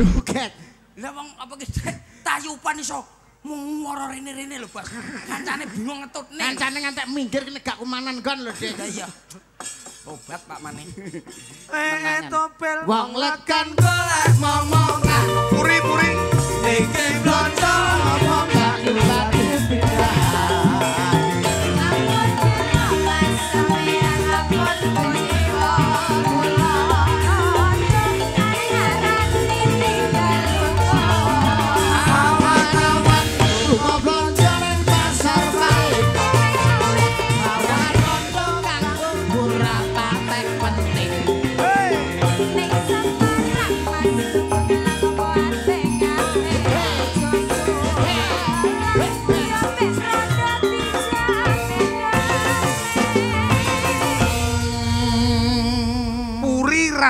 Joget. Lah wong apa ki tayupan iso ngoro rene-rene lho, Bas. Kancane bingung ngetutne. Kancane ngantek minggir kene gak kumanan kon lho, Dik. Lah iya. Obat Pak Mane. Eh topel Wong lekan golek momongan. puri-puri Iki blonjo ngomong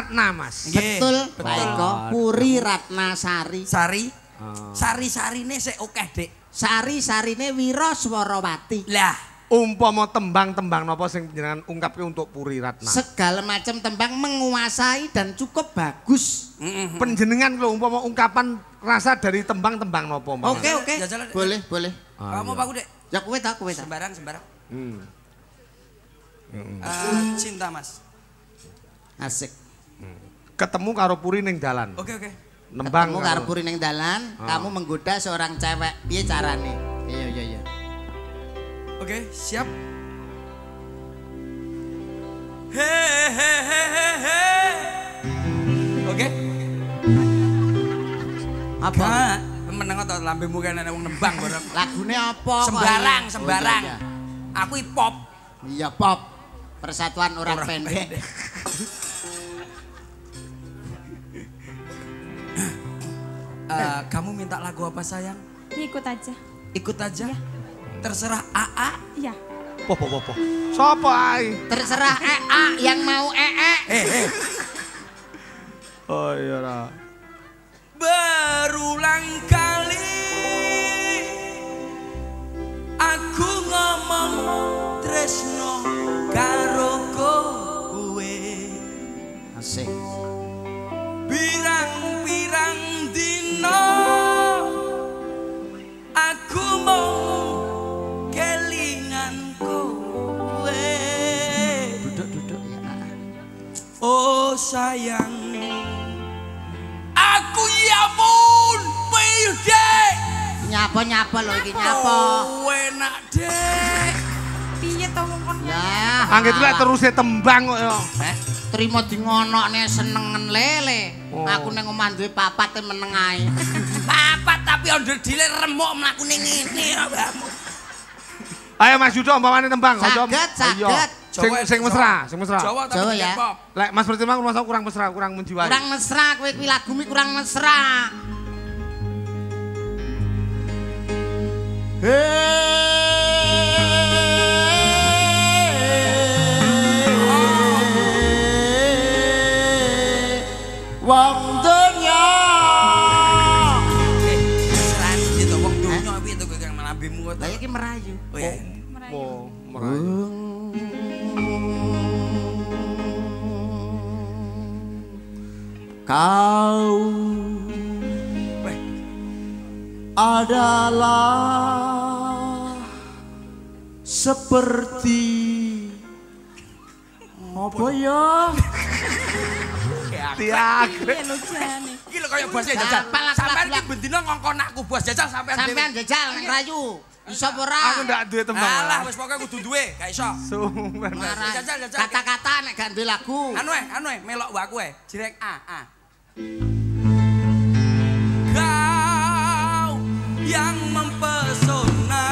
ratna mas Nggih. Betul, Baiko. Puri Ratnasari. Sari. Sari-sarine sik akeh, Dik. Sari-sarine Wira Swarawati. Lah, umpama tembang-tembang napa sing jenengan ungkapke untuk puri ratna Segala macam tembang menguasai dan cukup bagus. penjenengan lho umpama ungkapan rasa dari tembang-tembang napa Mas? Oke, oke. Jajal, Dek. Boleh, boleh. Kamu Pak Dek. Ya kowe ta, kowe ta. Sembarang, sembarang. Hmm. Eh, cinta, Mas. Asik. Ketemu karo puri ning dalan Oke, oke. nembang Kamu karo puri ning dalan, Oh. kamu menggoda seorang cewek. Piye carane? Iya, iya, iya. Oke, siap. Hehehehe. Oke. Apa? Meneng to lambemu kene wong nembang bareng. Lagune apa? Sembarang, Oh, sembarang. iya, Aku hip hop. Iya, Iya, pop. Persatuan orang, Orang pendek. pendek. Eh, kamu minta lagu apa sayang? Ikut aja. Ikut aja. Iya. Terserah AA. Iya. po po po po sapa ae Terserah EA yang mau E EE. Eh, eh. oh iya ra Berulang kali sayang aku ya pun pede Nyapa-nyapa loh iki nyapa. Oh, enak dek. Piye to kon? Ya. angget lek terus tembang kok ya Eh, Trimo di ngonokne senengen lele. Oh. Aku ning omah duwe papat e meneng ae. papat tapi onder dile remuk mlaku ning ngene awakmu. ayo Mas Yudo umpamane tembang aja Saged, saged. Sing Jawa- sing mesra sing mesra Jawa tapi Jawa ya. hop. lek Mas Pertimbang rumah kurang mesra kurang menjiwai Kurang mesra kowe kuwi lagu mi kurang mesra. Wong Kau adalah seperti apa ya? tiak iki lho kaya bos jajal. Sampeyan iki bendina ngongkon aku bos jajal sampeyan Sampean jajal nang rayu. Iso ora? aku ndak duwe tembang Alah wis pokoke kudu duwe, gak iso. Sumpah. Marah. Jajal, jajal. Kata-kata nek gak duwe lagu. Anu eh, anu eh, melok wae kowe. Jirek A, A. Kau yang mempesona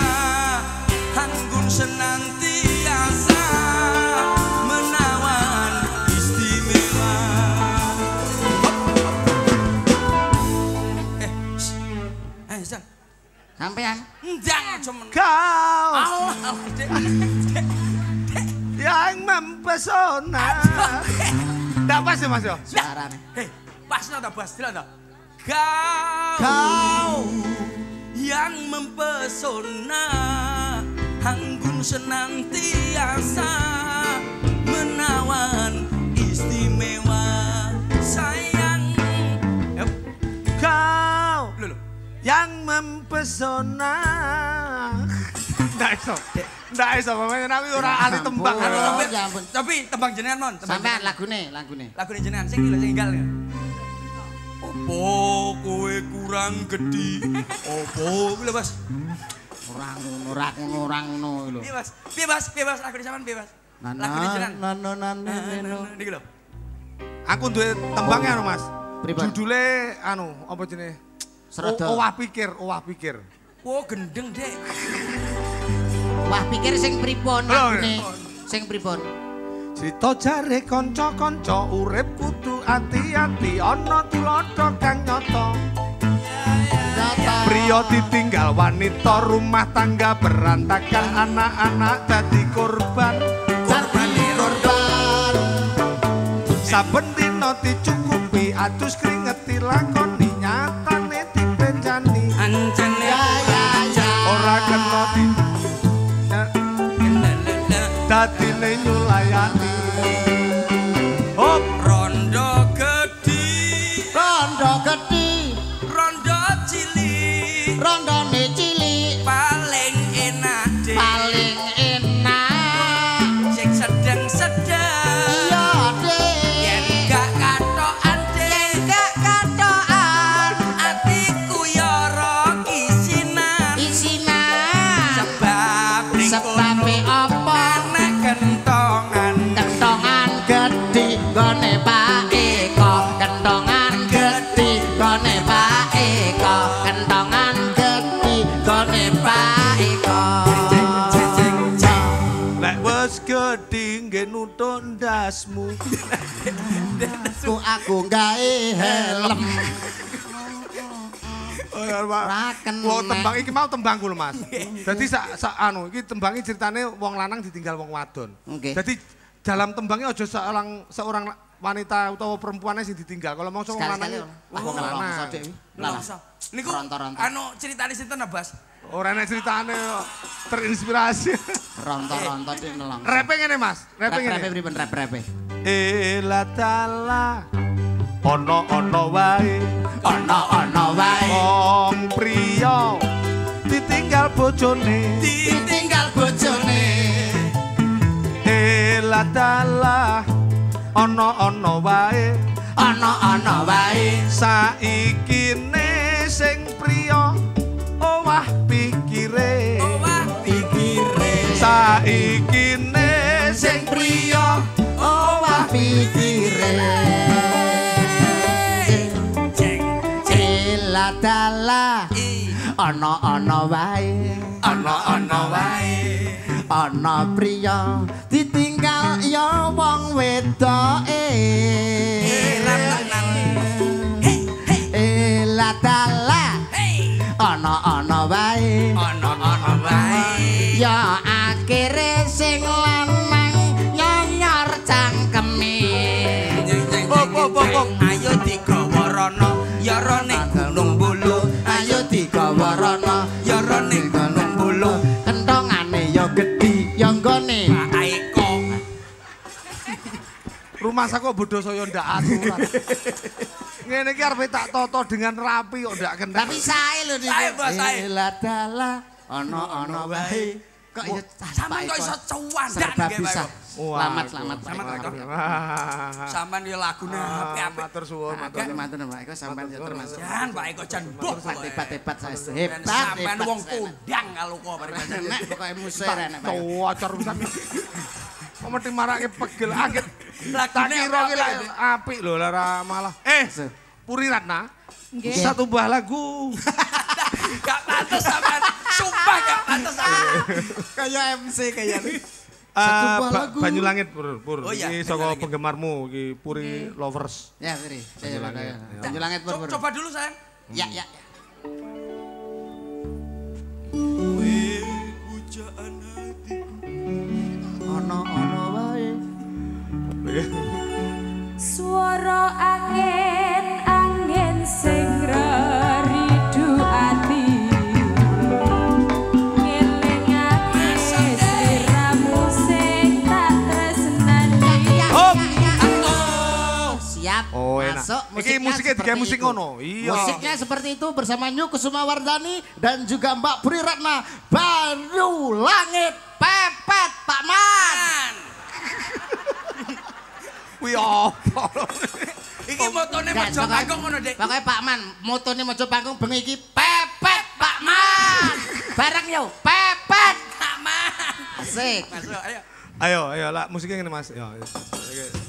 Anggun senantiasa menawan istimewa Eh, eh. Sampean aja men. kau Allah, Allah, Dek. yang mempesona ndak pas ya Mas yo suarane. Hei, Pasnya ada bahas nada Kau, Kau yang mempesona Anggun senantiasa menawan istimewa sayang yep. Kau Lulu. yang mempesona Nggak iso. Nggak iso, pemain nabi ora ya ahli tembang. Tapi ya tembang jenengan, Mon. Sampean lagune, lagune. Lagune jenengan sing lho sing enggal. Opo kowe kurang gedhi? Opo kuwi lho Mas? Ora ngono, ora ngono, ora ngono lho. Piye Mas? Piye Mas? Piye Mas? Lagune sampean piye Mas? Nana, Lagune jenengan. nana, nana, Nah, nah, nana. nah, Niki lho. Aku duwe tembangnya anu Mas. Pripun? Judule anu apa jenenge? Serada. Owah pikir, owah pikir. Oh gendeng dek. Wah, pikir sing pripun lagune? Sing pripun? Cerita jare kanca-kanca urip kudu ati-ati ana tulodo kang nyata. Pria ditinggal wanita rumah tangga berantakan anak-anak dadi korban. Korban korban. Saben dina dicukupi adus keringet dilakoni dadine nyulayani. Hop Rondo gedhi, Rondo gedhi, rondo cilik, rondone cilik, paling enak dek. paling enak. Sing sedeng-sedeng. Iya, Dik. Yen gak katokan dek. Gak katokan Atiku yo ora kisinan. isinan. Sebab ning Sebab apa? Ndasmu. Aku aku gawe helm. Oh ya kena. Wong tembang iki mau tembangku lho Mas. Dadi sak sak anu iki tembangi ceritane wong lanang ditinggal wong wadon. Oke. Dadi dalam tembangnya aja seorang seorang wanita utawa perempuannya sing ditinggal. Kalau mau wong lanang wong lanang. Longso. Niku anu ceritane sinten Bas? Ora enak ceritane kok. terinspirasi. Ronto-ronto dik nelong. Repe ngene Mas, repe Rap-rape ngene. pripun rap-rape? Ela tala ono-ono wae Ono-ono wae. wong priya ditinggal bojone Ditinggal bojone. Ela tala ono-ono wae Ono-ono wae. saiki ne sing priya owah pikire Wah pikire. saiki ne sing priya owah pikire. Ceng. Cila dala I. ono-ono wae. Ono-ono wae. Ana priya ditinggal ya wong wedoke. Saya kok bodoh saya ndak aturan ngene iki arep tak toto dengan rapi kok ndak kena Tapi sae lho niku. Sae, Bos, sae. Ela dala ana-ana wae. Kok ya Sampeyan kok iso cuwandan serba nggih, Pak. Selamat selamat Selamat, Pak. Ah, Sampeyan yo lagune apik-apik. matur suwun matur Matur Pak Eko sampean ya termasuk. Jan Pak Eko jan boh. Hebat hebat saya Dan hebat Sampeyan hebat. wong kondang kalau kok Enak pokoke musir enak Pak. Acar bisa. Kok mesti marake pegel angin. Tak Lagune kira ki lek apik-apik. apik lho lara malah. Eh, Puri Ratna. Nggih. Satu buah lagu. Gak pantes sampean. Sumpah gak pantes sampean. Kayak MC kayak Satu buah lagu. Banyu Langit Pur. Pur. Oh iya, Banyu saka Langit. penggemarmu iki Puri Lovers. Ya, Sri. Saya Langit, pakai. ya. Lanjut langit pur. Co- pur. Coba dulu sayang. Ya, ya. ya. Ono ono wae. Suara angin angin sing ridu ati. Siap. Siap. Oh, enak. Masuk. Iki musiknya seperti digawe musik itu. ngono. Iya. Musiknya seperti itu bersama Nyu Kusuma Wardani dan juga Mbak Puri Ratna. Baru langit pepet Pak Man. Wih apa? Iki motone mojo panggung ngono, Dik. Pokoknya Pak Man, motone mojo panggung bengi iki pepet Pak Man. Bareng yo, pepet. Aman. Asik. Masuk, ayo. Ayo, ayo lah musiknya ngene Mas. Yo. Oke.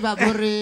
Vapore